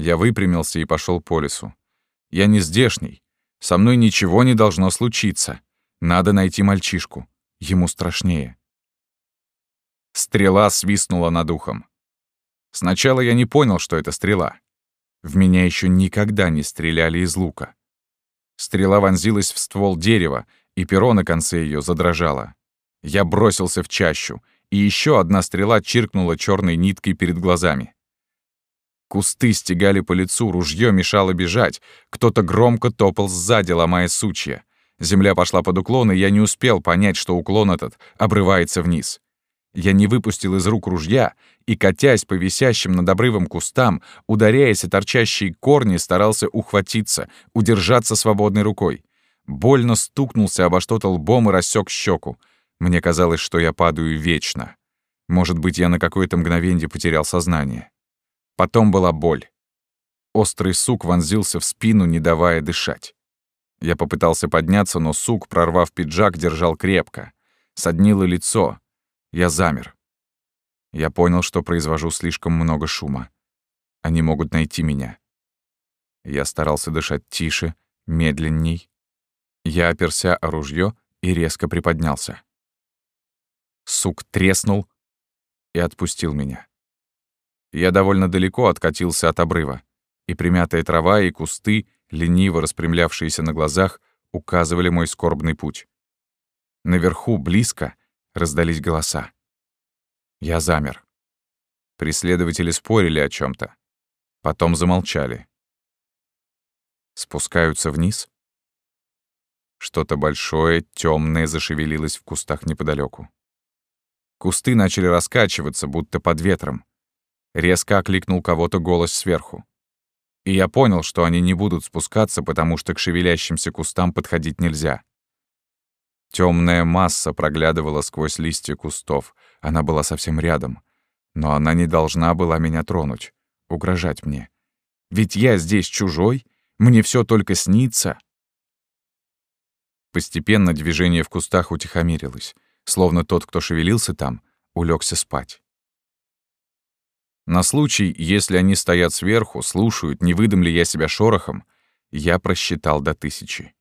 Я выпрямился и пошел по лесу. Я не здешний. Со мной ничего не должно случиться. Надо найти мальчишку. Ему страшнее. Стрела свистнула над ухом. Сначала я не понял, что это стрела. В меня еще никогда не стреляли из лука. Стрела вонзилась в ствол дерева, и перо на конце ее задрожало. Я бросился в чащу, и еще одна стрела чиркнула черной ниткой перед глазами. Кусты стегали по лицу, ружье мешало бежать, кто-то громко топал сзади, ломая сучья. Земля пошла под уклон, и я не успел понять, что уклон этот обрывается вниз. Я не выпустил из рук ружья и, катясь по висящим над обрывом кустам, ударяясь о торчащие корни, старался ухватиться, удержаться свободной рукой. Больно стукнулся обо что-то лбом и рассек щеку. Мне казалось, что я падаю вечно. Может быть, я на какое-то мгновенье потерял сознание. Потом была боль. Острый сук вонзился в спину, не давая дышать. Я попытался подняться, но сук, прорвав пиджак, держал крепко. Соднило лицо, я замер. Я понял, что произвожу слишком много шума. Они могут найти меня. Я старался дышать тише, медленней. Я оперся о ружье и резко приподнялся. Сук треснул и отпустил меня. Я довольно далеко откатился от обрыва, и примятая трава и кусты, лениво распрямлявшиеся на глазах, указывали мой скорбный путь. Наверху, близко, раздались голоса. Я замер. Преследователи спорили о чем то Потом замолчали. Спускаются вниз. Что-то большое, темное зашевелилось в кустах неподалеку. Кусты начали раскачиваться, будто под ветром. Резко окликнул кого-то голос сверху. И я понял, что они не будут спускаться, потому что к шевелящимся кустам подходить нельзя. Темная масса проглядывала сквозь листья кустов. Она была совсем рядом. Но она не должна была меня тронуть, угрожать мне. Ведь я здесь чужой, мне все только снится. Постепенно движение в кустах утихомирилось, словно тот, кто шевелился там, улегся спать. На случай, если они стоят сверху, слушают, не выдам ли я себя шорохом, я просчитал до тысячи.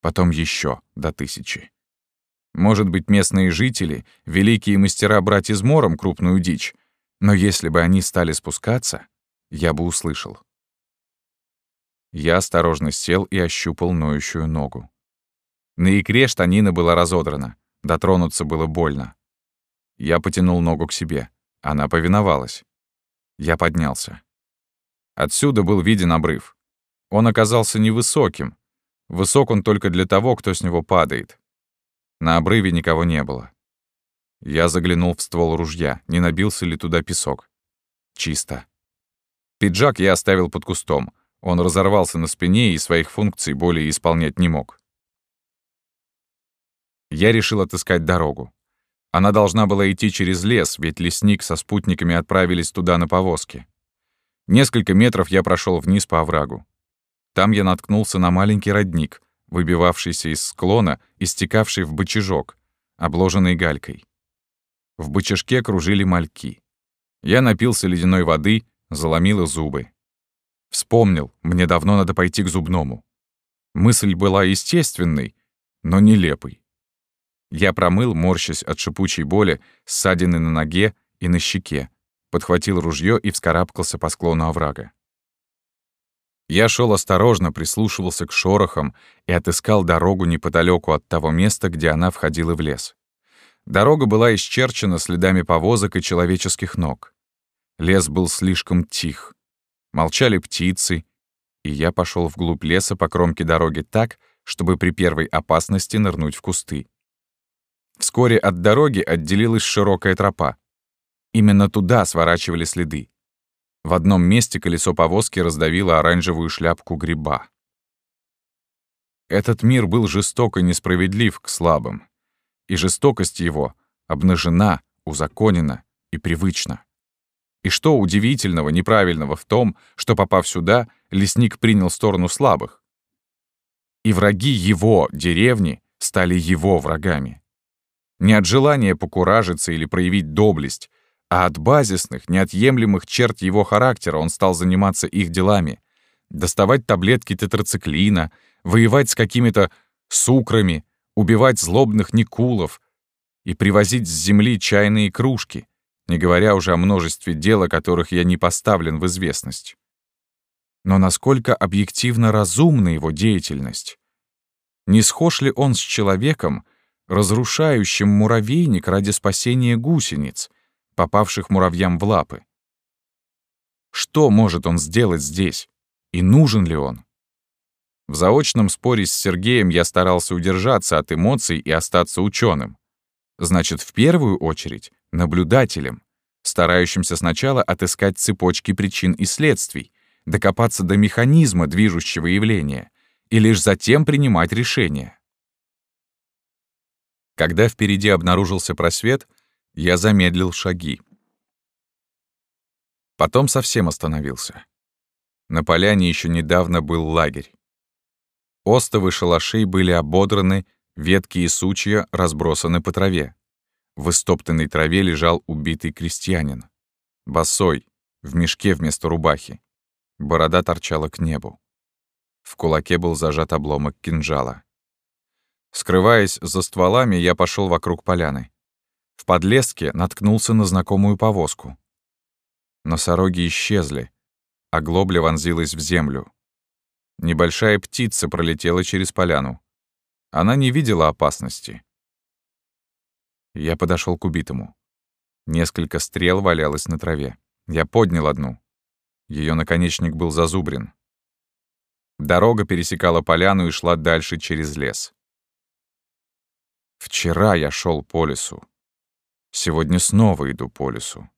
Потом еще до тысячи. Может быть, местные жители — великие мастера брать измором крупную дичь, но если бы они стали спускаться, я бы услышал. Я осторожно сел и ощупал ноющую ногу. На икре штанина была разодрана, дотронуться было больно. Я потянул ногу к себе. Она повиновалась. Я поднялся. Отсюда был виден обрыв. Он оказался невысоким. Высок он только для того, кто с него падает. На обрыве никого не было. Я заглянул в ствол ружья, не набился ли туда песок. Чисто. Пиджак я оставил под кустом. Он разорвался на спине и своих функций более исполнять не мог. Я решил отыскать дорогу. Она должна была идти через лес, ведь лесник со спутниками отправились туда на повозке. Несколько метров я прошел вниз по оврагу. Там я наткнулся на маленький родник, выбивавшийся из склона и стекавший в бычажок, обложенный галькой. В бычажке кружили мальки. Я напился ледяной воды, заломил зубы. Вспомнил, мне давно надо пойти к зубному. Мысль была естественной, но нелепой. Я промыл, морщась от шипучей боли, ссадины на ноге и на щеке, подхватил ружье и вскарабкался по склону оврага. Я шел осторожно, прислушивался к шорохам и отыскал дорогу неподалеку от того места, где она входила в лес. Дорога была исчерчена следами повозок и человеческих ног. Лес был слишком тих. Молчали птицы, и я пошел вглубь леса по кромке дороги так, чтобы при первой опасности нырнуть в кусты. Вскоре от дороги отделилась широкая тропа. Именно туда сворачивали следы. В одном месте колесо повозки раздавило оранжевую шляпку гриба. Этот мир был жесток и несправедлив к слабым. И жестокость его обнажена, узаконена и привычна. И что удивительного, неправильного в том, что, попав сюда, лесник принял сторону слабых? И враги его деревни стали его врагами. Не от желания покуражиться или проявить доблесть, а от базисных, неотъемлемых черт его характера он стал заниматься их делами. Доставать таблетки тетрациклина, воевать с какими-то сукрами, убивать злобных никулов и привозить с земли чайные кружки, не говоря уже о множестве дел, о которых я не поставлен в известность. Но насколько объективно разумна его деятельность? Не схож ли он с человеком, разрушающим муравейник ради спасения гусениц, попавших муравьям в лапы? Что может он сделать здесь? И нужен ли он? В заочном споре с Сергеем я старался удержаться от эмоций и остаться ученым. Значит, в первую очередь наблюдателем, старающимся сначала отыскать цепочки причин и следствий, докопаться до механизма движущего явления и лишь затем принимать решения. Когда впереди обнаружился просвет, я замедлил шаги. Потом совсем остановился. На поляне еще недавно был лагерь. Остовы шалашей были ободраны, ветки и сучья разбросаны по траве. В истоптанной траве лежал убитый крестьянин. Босой, в мешке вместо рубахи. Борода торчала к небу. В кулаке был зажат обломок кинжала. Скрываясь за стволами, я пошел вокруг поляны. В подлеске наткнулся на знакомую повозку. Носороги исчезли, а глобля вонзилась в землю. Небольшая птица пролетела через поляну. Она не видела опасности. Я подошел к убитому. Несколько стрел валялось на траве. Я поднял одну. Ее наконечник был зазубрен. Дорога пересекала поляну и шла дальше через лес. Вчера я шел по лесу. Сегодня снова иду по лесу.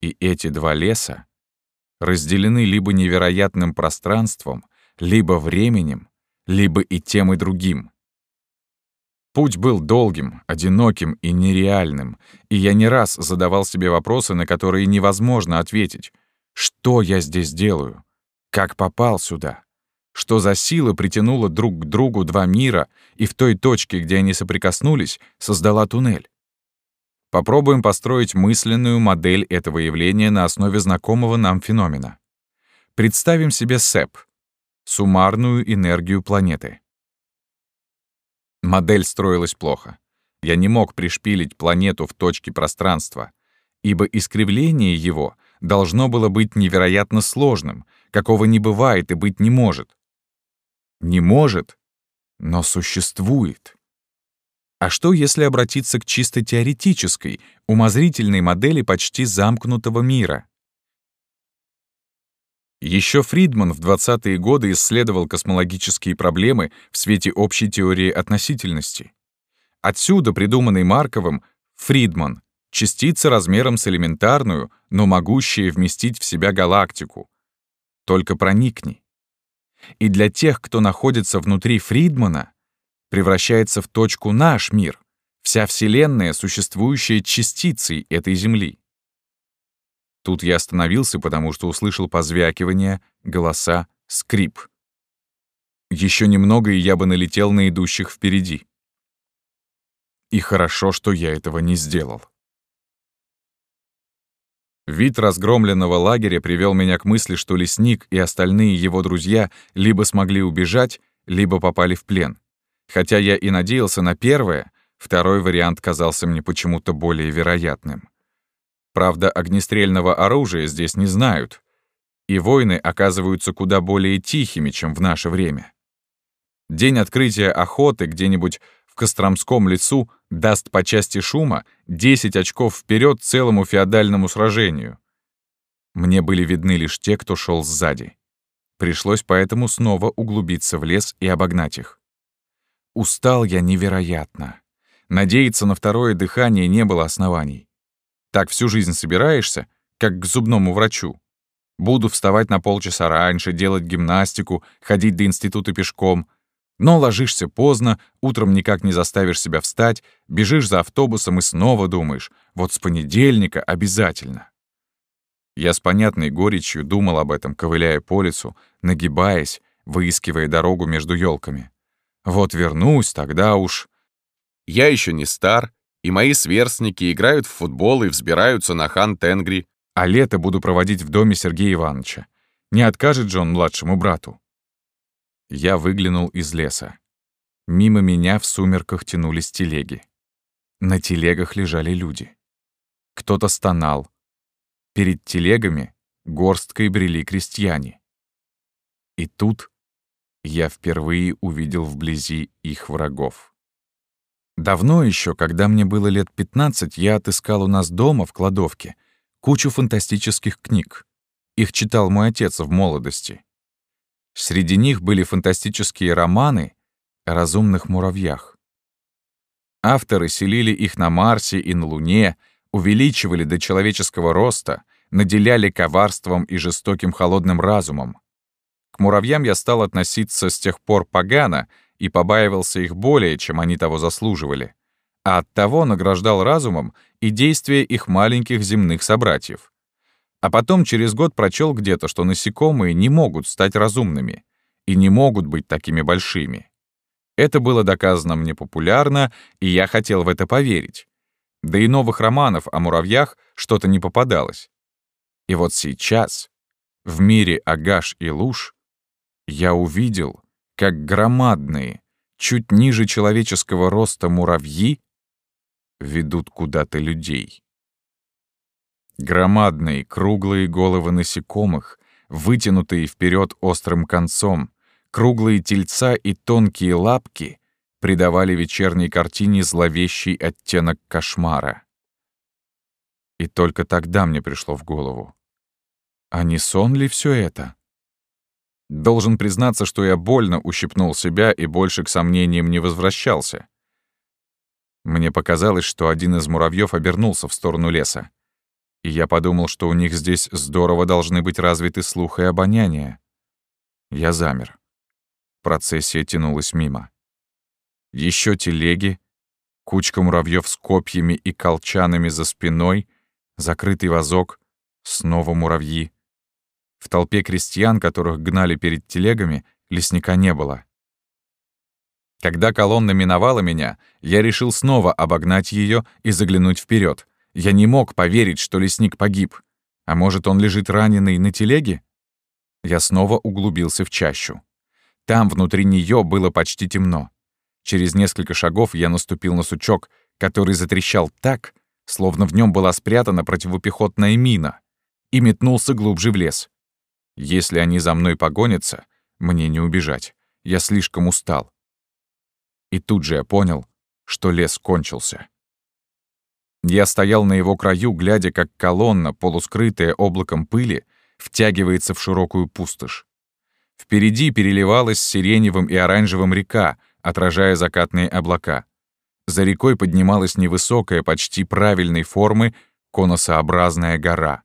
И эти два леса разделены либо невероятным пространством, либо временем, либо и тем, и другим. Путь был долгим, одиноким и нереальным, и я не раз задавал себе вопросы, на которые невозможно ответить. Что я здесь делаю? Как попал сюда? Что за сила притянула друг к другу два мира и в той точке, где они соприкоснулись, создала туннель? Попробуем построить мысленную модель этого явления на основе знакомого нам феномена. Представим себе СЭП — суммарную энергию планеты. Модель строилась плохо. Я не мог пришпилить планету в точке пространства, ибо искривление его должно было быть невероятно сложным, какого не бывает и быть не может. Не может, но существует. А что, если обратиться к чисто теоретической, умозрительной модели почти замкнутого мира? Еще Фридман в 20-е годы исследовал космологические проблемы в свете общей теории относительности. Отсюда придуманный Марковым Фридман — частица размером с элементарную, но могущая вместить в себя галактику. Только проникни. И для тех, кто находится внутри Фридмана, превращается в точку наш мир, вся Вселенная, существующая частицей этой Земли. Тут я остановился, потому что услышал позвякивание, голоса, скрип. Еще немного, и я бы налетел на идущих впереди. И хорошо, что я этого не сделал. Вид разгромленного лагеря привел меня к мысли, что лесник и остальные его друзья либо смогли убежать, либо попали в плен. Хотя я и надеялся на первое, второй вариант казался мне почему-то более вероятным. Правда, огнестрельного оружия здесь не знают, и войны оказываются куда более тихими, чем в наше время. День открытия охоты где-нибудь в Костромском лесу даст по части шума 10 очков вперед целому феодальному сражению. Мне были видны лишь те, кто шел сзади. Пришлось поэтому снова углубиться в лес и обогнать их. Устал я невероятно. Надеяться на второе дыхание не было оснований. Так всю жизнь собираешься, как к зубному врачу. Буду вставать на полчаса раньше, делать гимнастику, ходить до института пешком. Но ложишься поздно, утром никак не заставишь себя встать, бежишь за автобусом и снова думаешь, вот с понедельника обязательно. Я с понятной горечью думал об этом, ковыляя по лесу, нагибаясь, выискивая дорогу между елками. Вот вернусь, тогда уж... Я еще не стар, И мои сверстники играют в футбол и взбираются на хан Тенгри. А лето буду проводить в доме Сергея Ивановича. Не откажет же он младшему брату. Я выглянул из леса. Мимо меня в сумерках тянулись телеги. На телегах лежали люди. Кто-то стонал. Перед телегами горсткой брели крестьяне. И тут я впервые увидел вблизи их врагов. Давно еще, когда мне было лет 15, я отыскал у нас дома в кладовке кучу фантастических книг. Их читал мой отец в молодости. Среди них были фантастические романы о разумных муравьях. Авторы селили их на Марсе и на Луне, увеличивали до человеческого роста, наделяли коварством и жестоким холодным разумом. К муравьям я стал относиться с тех пор погано и побаивался их более, чем они того заслуживали, а оттого награждал разумом и действия их маленьких земных собратьев. А потом через год прочел где-то, что насекомые не могут стать разумными и не могут быть такими большими. Это было доказано мне популярно, и я хотел в это поверить. Да и новых романов о муравьях что-то не попадалось. И вот сейчас, в мире Агаш и Луж, я увидел, как громадные, чуть ниже человеческого роста муравьи ведут куда-то людей. Громадные круглые головы насекомых, вытянутые вперед острым концом, круглые тельца и тонкие лапки придавали вечерней картине зловещий оттенок кошмара. И только тогда мне пришло в голову. А не сон ли все это? Должен признаться, что я больно ущипнул себя и больше к сомнениям не возвращался. Мне показалось, что один из муравьев обернулся в сторону леса. И я подумал, что у них здесь здорово должны быть развиты слух и обоняние. Я замер. Процессия тянулась мимо. Еще телеги, кучка муравьев с копьями и колчанами за спиной, закрытый вазок, снова муравьи. В толпе крестьян, которых гнали перед телегами, лесника не было. Когда колонна миновала меня, я решил снова обогнать ее и заглянуть вперед. Я не мог поверить, что лесник погиб. А может, он лежит раненый на телеге? Я снова углубился в чащу. Там, внутри нее, было почти темно. Через несколько шагов я наступил на сучок, который затрещал так, словно в нем была спрятана противопехотная мина, и метнулся глубже в лес. Если они за мной погонятся, мне не убежать. Я слишком устал. И тут же я понял, что лес кончился. Я стоял на его краю, глядя, как колонна, полускрытая облаком пыли, втягивается в широкую пустошь. Впереди переливалась сиреневым и оранжевым река, отражая закатные облака. За рекой поднималась невысокая, почти правильной формы, конусообразная гора.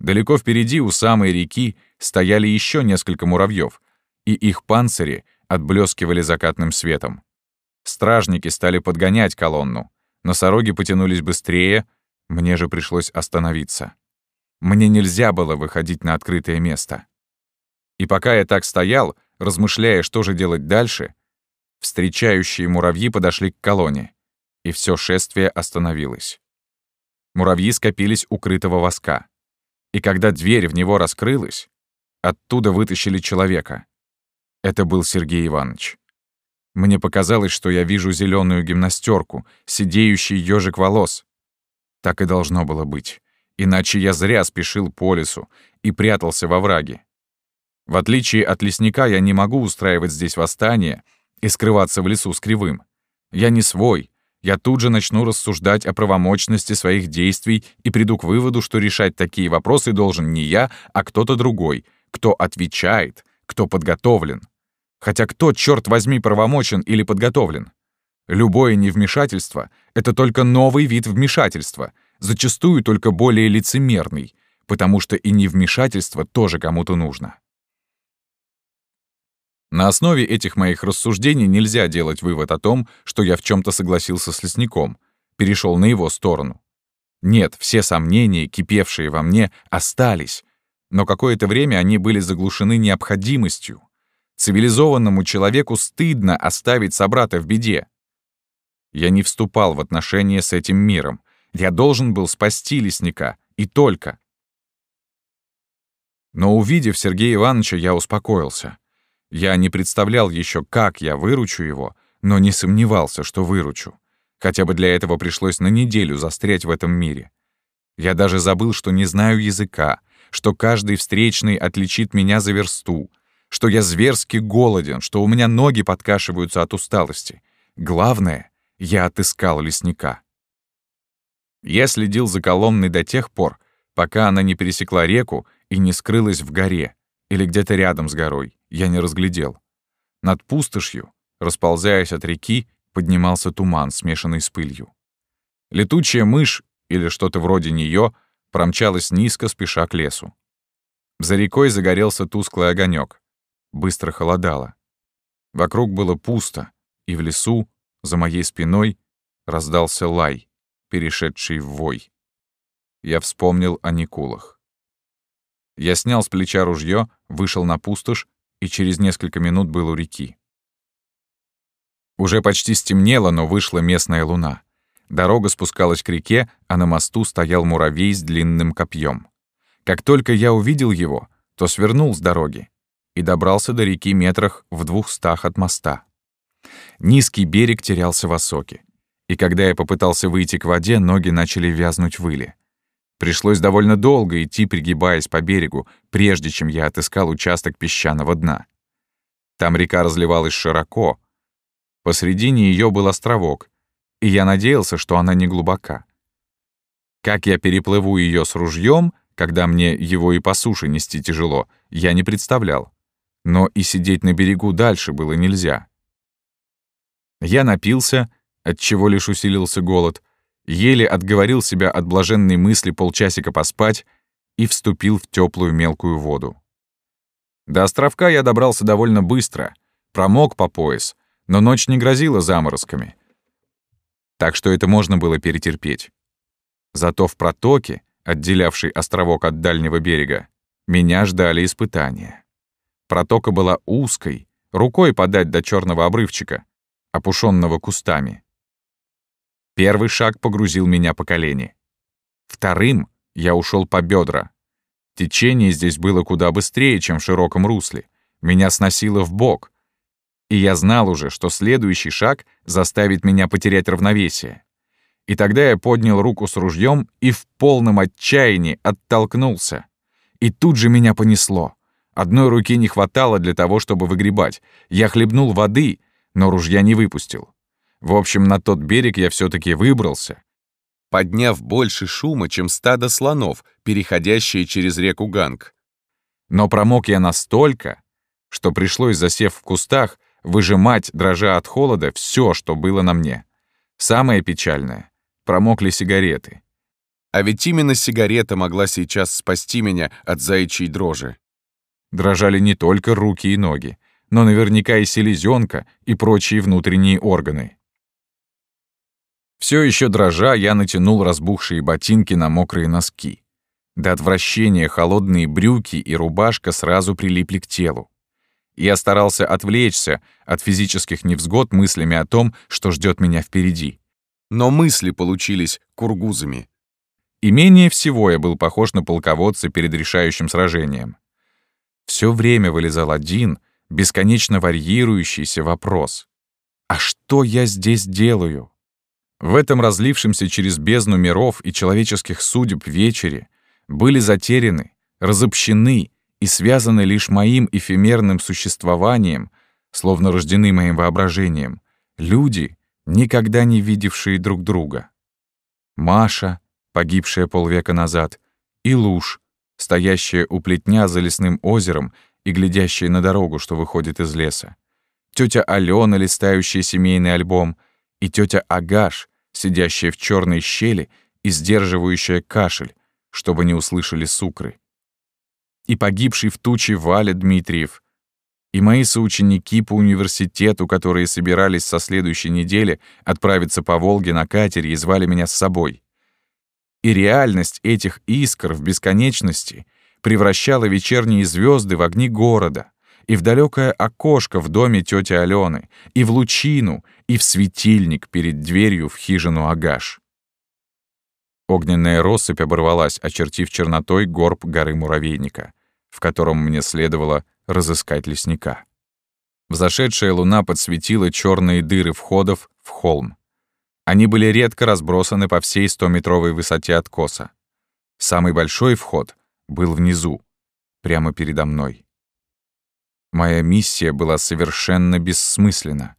Далеко впереди, у самой реки, стояли еще несколько муравьев, и их панцири отблескивали закатным светом. Стражники стали подгонять колонну. Носороги потянулись быстрее, мне же пришлось остановиться. Мне нельзя было выходить на открытое место. И пока я так стоял, размышляя, что же делать дальше, встречающие муравьи подошли к колонне, и все шествие остановилось. Муравьи скопились у крытого воска. И когда дверь в него раскрылась, Оттуда вытащили человека. Это был Сергей Иванович. Мне показалось, что я вижу зеленую гимнастерку, сидеющий ежик волос. Так и должно было быть. Иначе я зря спешил по лесу и прятался во враге. В отличие от лесника, я не могу устраивать здесь восстание и скрываться в лесу с кривым. Я не свой. Я тут же начну рассуждать о правомочности своих действий и приду к выводу, что решать такие вопросы должен не я, а кто-то другой — кто отвечает, кто подготовлен. Хотя кто, черт возьми, правомочен или подготовлен? Любое невмешательство — это только новый вид вмешательства, зачастую только более лицемерный, потому что и невмешательство тоже кому-то нужно. На основе этих моих рассуждений нельзя делать вывод о том, что я в чем то согласился с лесником, перешел на его сторону. Нет, все сомнения, кипевшие во мне, остались, но какое-то время они были заглушены необходимостью. Цивилизованному человеку стыдно оставить собрата в беде. Я не вступал в отношения с этим миром. Я должен был спасти лесника. И только. Но увидев Сергея Ивановича, я успокоился. Я не представлял еще, как я выручу его, но не сомневался, что выручу. Хотя бы для этого пришлось на неделю застрять в этом мире. Я даже забыл, что не знаю языка, что каждый встречный отличит меня за версту, что я зверски голоден, что у меня ноги подкашиваются от усталости. Главное, я отыскал лесника. Я следил за Коломной до тех пор, пока она не пересекла реку и не скрылась в горе или где-то рядом с горой, я не разглядел. Над пустошью, расползаясь от реки, поднимался туман, смешанный с пылью. Летучая мышь или что-то вроде нее промчалась низко, спеша к лесу. За рекой загорелся тусклый огонек. Быстро холодало. Вокруг было пусто, и в лесу, за моей спиной, раздался лай, перешедший в вой. Я вспомнил о Никулах. Я снял с плеча ружье, вышел на пустошь и через несколько минут был у реки. Уже почти стемнело, но вышла местная луна. Дорога спускалась к реке, а на мосту стоял муравей с длинным копьем. Как только я увидел его, то свернул с дороги и добрался до реки метрах в двухстах от моста. Низкий берег терялся в осоке, и когда я попытался выйти к воде, ноги начали вязнуть в иле. Пришлось довольно долго идти, пригибаясь по берегу, прежде чем я отыскал участок песчаного дна. Там река разливалась широко. Посредине ее был островок, и я надеялся, что она не глубока. Как я переплыву ее с ружьем, когда мне его и по суше нести тяжело, я не представлял. Но и сидеть на берегу дальше было нельзя. Я напился, отчего лишь усилился голод, еле отговорил себя от блаженной мысли полчасика поспать и вступил в теплую мелкую воду. До островка я добрался довольно быстро, промок по пояс, но ночь не грозила заморозками — так что это можно было перетерпеть. Зато в протоке, отделявшей островок от дальнего берега, меня ждали испытания. Протока была узкой, рукой подать до черного обрывчика, опушенного кустами. Первый шаг погрузил меня по колени. Вторым я ушел по бедра. Течение здесь было куда быстрее, чем в широком русле. Меня сносило в бок, и я знал уже, что следующий шаг заставит меня потерять равновесие. И тогда я поднял руку с ружьем и в полном отчаянии оттолкнулся. И тут же меня понесло. Одной руки не хватало для того, чтобы выгребать. Я хлебнул воды, но ружья не выпустил. В общем, на тот берег я все таки выбрался, подняв больше шума, чем стадо слонов, переходящие через реку Ганг. Но промок я настолько, что пришлось, засев в кустах, выжимать, дрожа от холода, все, что было на мне. Самое печальное — промокли сигареты. А ведь именно сигарета могла сейчас спасти меня от заячьей дрожи. Дрожали не только руки и ноги, но наверняка и селезенка, и прочие внутренние органы. Все еще дрожа, я натянул разбухшие ботинки на мокрые носки. До отвращения холодные брюки и рубашка сразу прилипли к телу. Я старался отвлечься от физических невзгод мыслями о том, что ждет меня впереди. Но мысли получились кургузами. И менее всего я был похож на полководца перед решающим сражением. Все время вылезал один, бесконечно варьирующийся вопрос. «А что я здесь делаю?» В этом разлившемся через бездну миров и человеческих судеб вечере были затеряны, разобщены и связаны лишь моим эфемерным существованием, словно рождены моим воображением, люди, никогда не видевшие друг друга. Маша, погибшая полвека назад, и Луж, стоящая у плетня за лесным озером и глядящая на дорогу, что выходит из леса. Тетя Алена, листающая семейный альбом, и тетя Агаш, сидящая в черной щели и сдерживающая кашель, чтобы не услышали сукры и погибший в туче Валя Дмитриев, и мои соученики по университету, которые собирались со следующей недели отправиться по Волге на катере и звали меня с собой. И реальность этих искр в бесконечности превращала вечерние звезды в огни города, и в далекое окошко в доме тети Алены, и в лучину, и в светильник перед дверью в хижину Агаш. Огненная россыпь оборвалась, очертив чернотой горб горы муравейника, в котором мне следовало разыскать лесника. Взошедшая луна подсветила черные дыры входов в холм. Они были редко разбросаны по всей 100-метровой высоте откоса. Самый большой вход был внизу, прямо передо мной. Моя миссия была совершенно бессмысленна.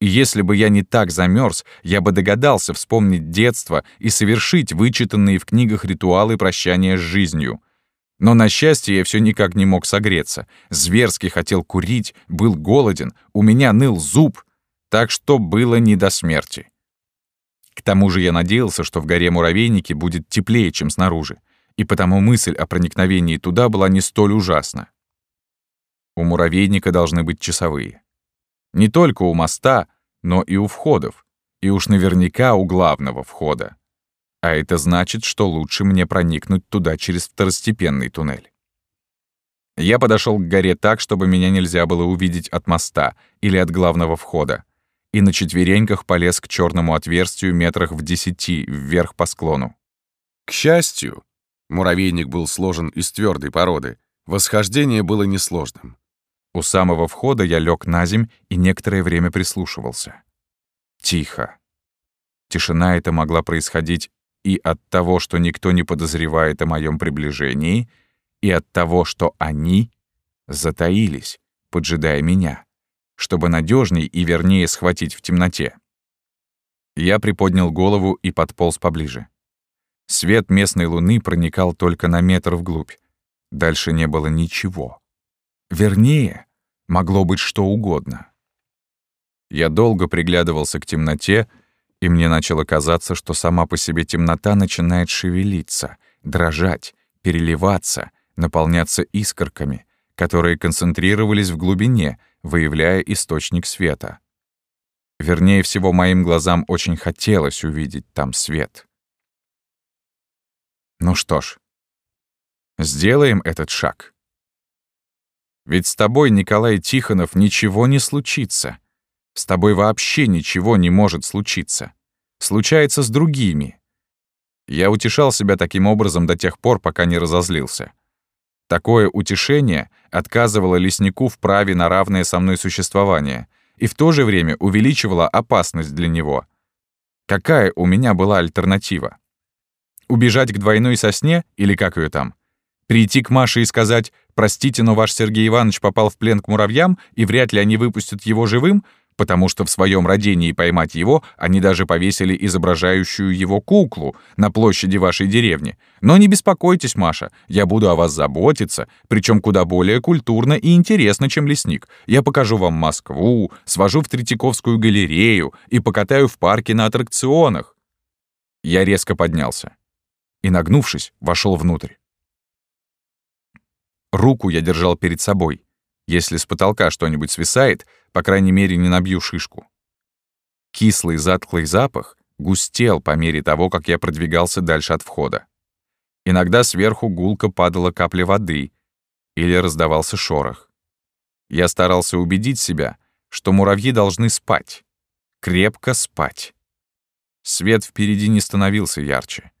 И если бы я не так замерз, я бы догадался вспомнить детство и совершить вычитанные в книгах ритуалы прощания с жизнью. Но, на счастье, я все никак не мог согреться. Зверски хотел курить, был голоден, у меня ныл зуб, так что было не до смерти. К тому же я надеялся, что в горе муравейники будет теплее, чем снаружи, и потому мысль о проникновении туда была не столь ужасна. У муравейника должны быть часовые. Не только у моста, но и у входов, и уж наверняка у главного входа. А это значит, что лучше мне проникнуть туда через второстепенный туннель. Я подошел к горе так, чтобы меня нельзя было увидеть от моста или от главного входа, и на четвереньках полез к черному отверстию метрах в десяти вверх по склону. К счастью, муравейник был сложен из твердой породы, восхождение было несложным. У самого входа я лег на земь и некоторое время прислушивался. Тихо. Тишина эта могла происходить и от того, что никто не подозревает о моем приближении, и от того, что они затаились, поджидая меня, чтобы надежней и вернее схватить в темноте. Я приподнял голову и подполз поближе. Свет местной луны проникал только на метр вглубь. Дальше не было ничего. Вернее, могло быть что угодно. Я долго приглядывался к темноте, и мне начало казаться, что сама по себе темнота начинает шевелиться, дрожать, переливаться, наполняться искорками, которые концентрировались в глубине, выявляя источник света. Вернее всего, моим глазам очень хотелось увидеть там свет. Ну что ж, сделаем этот шаг. Ведь с тобой, Николай Тихонов, ничего не случится. С тобой вообще ничего не может случиться. Случается с другими. Я утешал себя таким образом до тех пор, пока не разозлился. Такое утешение отказывало леснику в праве на равное со мной существование и в то же время увеличивало опасность для него. Какая у меня была альтернатива? Убежать к двойной сосне, или как ее там? Прийти к Маше и сказать «Простите, но ваш Сергей Иванович попал в плен к муравьям, и вряд ли они выпустят его живым», потому что в своем родении поймать его они даже повесили изображающую его куклу на площади вашей деревни. Но не беспокойтесь, Маша, я буду о вас заботиться, причем куда более культурно и интересно, чем лесник. Я покажу вам Москву, свожу в Третьяковскую галерею и покатаю в парке на аттракционах. Я резко поднялся и, нагнувшись, вошел внутрь. Руку я держал перед собой. Если с потолка что-нибудь свисает, по крайней мере, не набью шишку. Кислый затхлый запах густел по мере того, как я продвигался дальше от входа. Иногда сверху гулко падала капля воды или раздавался шорох. Я старался убедить себя, что муравьи должны спать. Крепко спать. Свет впереди не становился ярче,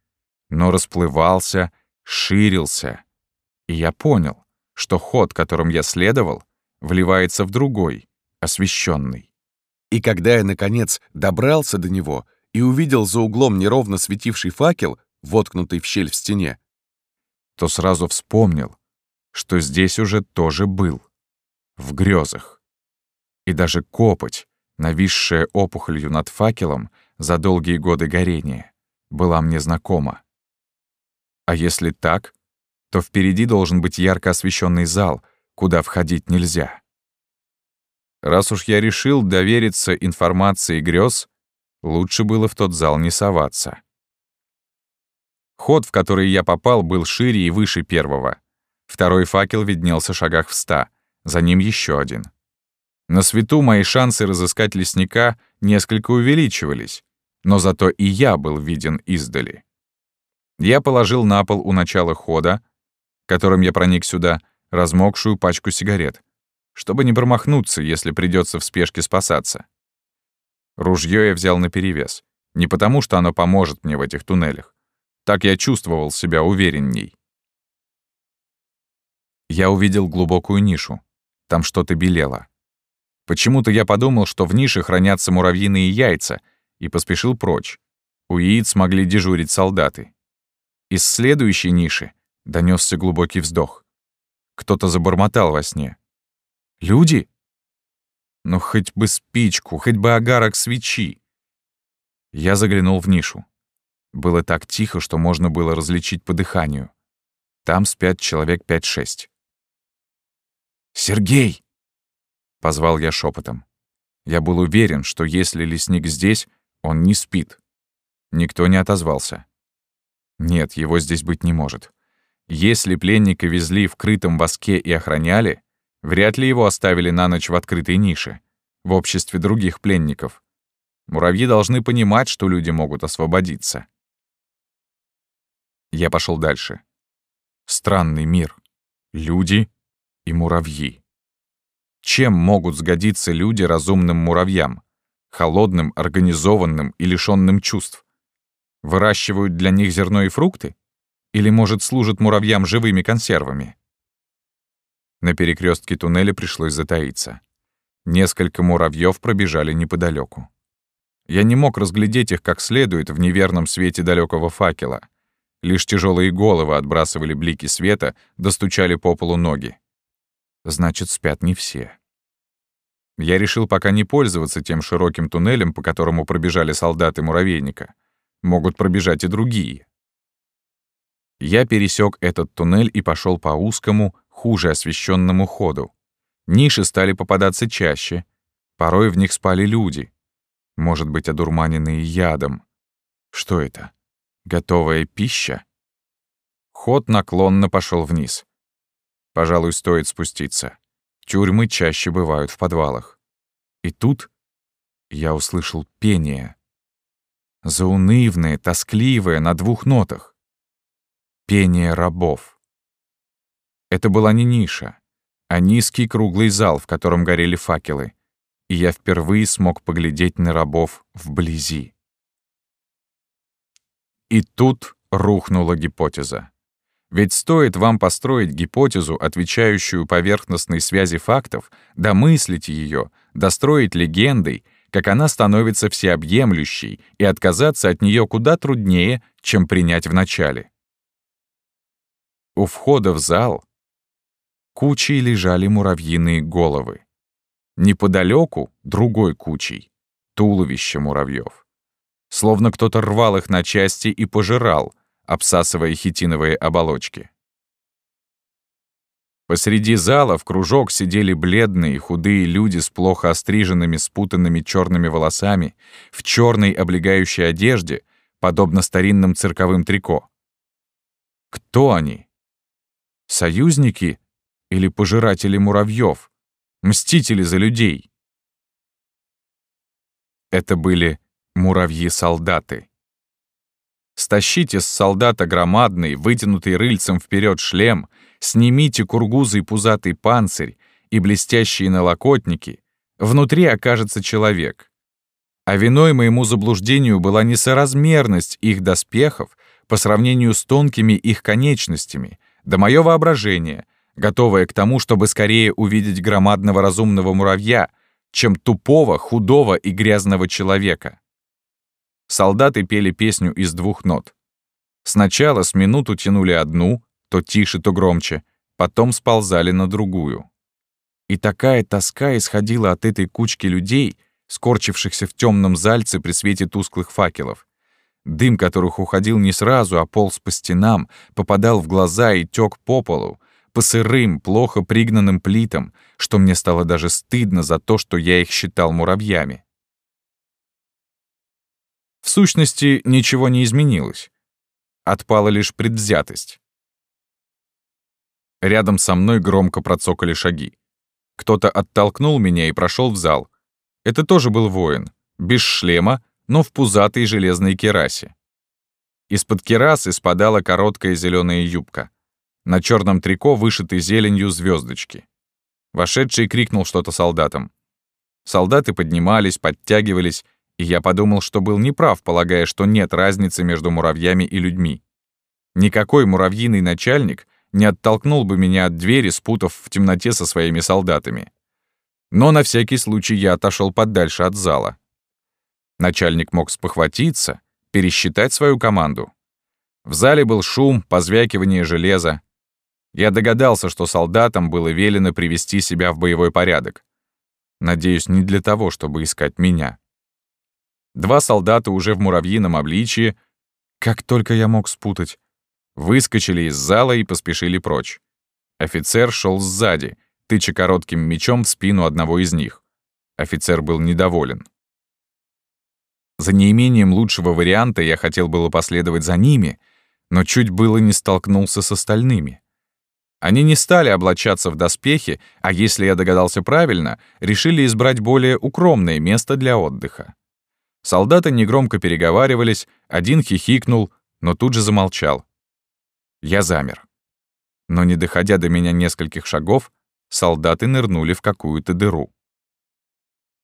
но расплывался, ширился. И я понял, что ход, которым я следовал, вливается в другой, освещенный. И когда я, наконец, добрался до него и увидел за углом неровно светивший факел, воткнутый в щель в стене, то сразу вспомнил, что здесь уже тоже был, в грезах. И даже копоть, нависшая опухолью над факелом за долгие годы горения, была мне знакома. А если так, то впереди должен быть ярко освещенный зал, куда входить нельзя. Раз уж я решил довериться информации грез, лучше было в тот зал не соваться. Ход, в который я попал, был шире и выше первого. Второй факел виднелся в шагах в ста, за ним еще один. На свету мои шансы разыскать лесника несколько увеличивались, но зато и я был виден издали. Я положил на пол у начала хода, которым я проник сюда, размокшую пачку сигарет. чтобы не промахнуться, если придется в спешке спасаться. Ружье я взял наперевес. Не потому, что оно поможет мне в этих туннелях. Так я чувствовал себя уверенней. Я увидел глубокую нишу. Там что-то белело. Почему-то я подумал, что в нише хранятся муравьиные яйца, и поспешил прочь. У яиц могли дежурить солдаты. Из следующей ниши донесся глубокий вздох. Кто-то забормотал во сне. «Люди?» Ну, хоть бы спичку, хоть бы огарок свечи. Я заглянул в нишу. Было так тихо, что можно было различить по дыханию. Там спят человек пять-шесть. «Сергей!» — позвал я шепотом. Я был уверен, что если лесник здесь, он не спит. Никто не отозвался. Нет, его здесь быть не может. Если пленника везли в крытом воске и охраняли, вряд ли его оставили на ночь в открытой нише, в обществе других пленников. Муравьи должны понимать, что люди могут освободиться. Я пошел дальше. Странный мир. Люди и муравьи. Чем могут сгодиться люди разумным муравьям? Холодным, организованным и лишённым чувств? Выращивают для них зерно и фрукты? Или, может, служат муравьям живыми консервами? На перекрестке туннеля пришлось затаиться. Несколько муравьев пробежали неподалеку. Я не мог разглядеть их как следует в неверном свете далекого факела. Лишь тяжелые головы отбрасывали блики света, достучали по полу ноги. Значит, спят не все. Я решил пока не пользоваться тем широким туннелем, по которому пробежали солдаты муравейника. Могут пробежать и другие. Я пересек этот туннель и пошел по узкому, хуже освещенному ходу. Ниши стали попадаться чаще. Порой в них спали люди. Может быть, одурманенные ядом. Что это? Готовая пища? Ход наклонно пошел вниз. Пожалуй, стоит спуститься. Тюрьмы чаще бывают в подвалах. И тут я услышал пение. Заунывное, тоскливое, на двух нотах. Пение рабов. Это была не ниша, а низкий круглый зал, в котором горели факелы, и я впервые смог поглядеть на рабов вблизи. И тут рухнула гипотеза. Ведь стоит вам построить гипотезу, отвечающую поверхностной связи фактов, домыслить ее, достроить легендой, как она становится всеобъемлющей, и отказаться от нее куда труднее, чем принять вначале. У входа в зал кучей лежали муравьиные головы. Неподалеку другой кучей — туловище муравьев. Словно кто-то рвал их на части и пожирал, обсасывая хитиновые оболочки. Посреди зала в кружок сидели бледные, худые люди с плохо остриженными, спутанными черными волосами, в черной облегающей одежде, подобно старинным цирковым трико. Кто они? Союзники или пожиратели муравьев? Мстители за людей? Это были муравьи-солдаты. Стащите с солдата громадный, вытянутый рыльцем вперед шлем, снимите кургузый пузатый панцирь и блестящие налокотники, внутри окажется человек. А виной моему заблуждению была несоразмерность их доспехов по сравнению с тонкими их конечностями, да мое воображение, готовое к тому, чтобы скорее увидеть громадного разумного муравья, чем тупого, худого и грязного человека. Солдаты пели песню из двух нот. Сначала с минуту тянули одну, то тише, то громче, потом сползали на другую. И такая тоска исходила от этой кучки людей, скорчившихся в темном зальце при свете тусклых факелов, Дым которых уходил не сразу, а полз по стенам, попадал в глаза и тёк по полу, по сырым, плохо пригнанным плитам, что мне стало даже стыдно за то, что я их считал муравьями. В сущности, ничего не изменилось. Отпала лишь предвзятость. Рядом со мной громко процокали шаги. Кто-то оттолкнул меня и прошел в зал. Это тоже был воин, без шлема, но в пузатой железной керасе. Из-под керасы спадала короткая зеленая юбка. На черном трико вышиты зеленью звездочки. Вошедший крикнул что-то солдатам. Солдаты поднимались, подтягивались, и я подумал, что был неправ, полагая, что нет разницы между муравьями и людьми. Никакой муравьиный начальник не оттолкнул бы меня от двери, спутав в темноте со своими солдатами. Но на всякий случай я отошел подальше от зала. Начальник мог спохватиться, пересчитать свою команду. В зале был шум, позвякивание железа. Я догадался, что солдатам было велено привести себя в боевой порядок. Надеюсь, не для того, чтобы искать меня. Два солдата уже в муравьином обличье, как только я мог спутать, выскочили из зала и поспешили прочь. Офицер шел сзади, тыча коротким мечом в спину одного из них. Офицер был недоволен. За неимением лучшего варианта я хотел было последовать за ними, но чуть было не столкнулся с остальными. Они не стали облачаться в доспехи, а если я догадался правильно, решили избрать более укромное место для отдыха. Солдаты негромко переговаривались, один хихикнул, но тут же замолчал. Я замер. Но не доходя до меня нескольких шагов, солдаты нырнули в какую-то дыру.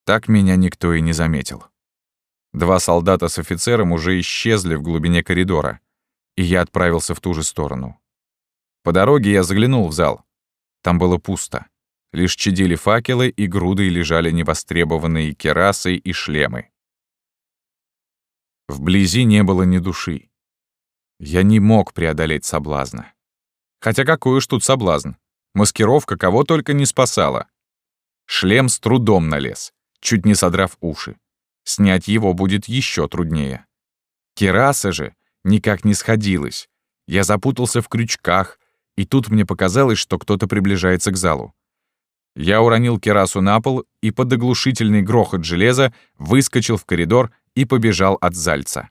Так меня никто и не заметил. Два солдата с офицером уже исчезли в глубине коридора, и я отправился в ту же сторону. По дороге я заглянул в зал. Там было пусто. Лишь чадили факелы, и грудой лежали невостребованные керасы и шлемы. Вблизи не было ни души. Я не мог преодолеть соблазна. Хотя какой уж тут соблазн. Маскировка кого только не спасала. Шлем с трудом налез, чуть не содрав уши. Снять его будет еще труднее. Кераса же никак не сходилась. Я запутался в крючках, и тут мне показалось, что кто-то приближается к залу. Я уронил керасу на пол и под оглушительный грохот железа выскочил в коридор и побежал от Зальца.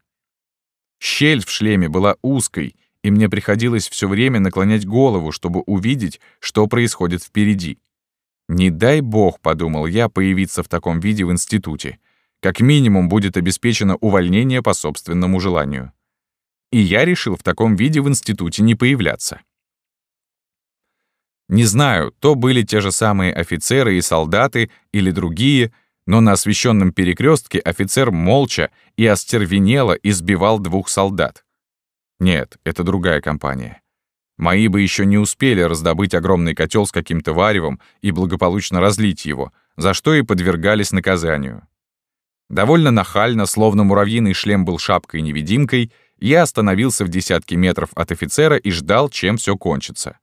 Щель в шлеме была узкой, и мне приходилось все время наклонять голову, чтобы увидеть, что происходит впереди. «Не дай бог», — подумал я, — «появиться в таком виде в институте. Как минимум будет обеспечено увольнение по собственному желанию». И я решил в таком виде в институте не появляться. Не знаю, то были те же самые офицеры и солдаты или другие, но на освещенном перекрестке офицер молча и остервенело избивал двух солдат. Нет, это другая компания. Мои бы еще не успели раздобыть огромный котел с каким-то варевом и благополучно разлить его, за что и подвергались наказанию. Довольно нахально, словно муравьиный шлем был шапкой-невидимкой, я остановился в десятке метров от офицера и ждал, чем все кончится.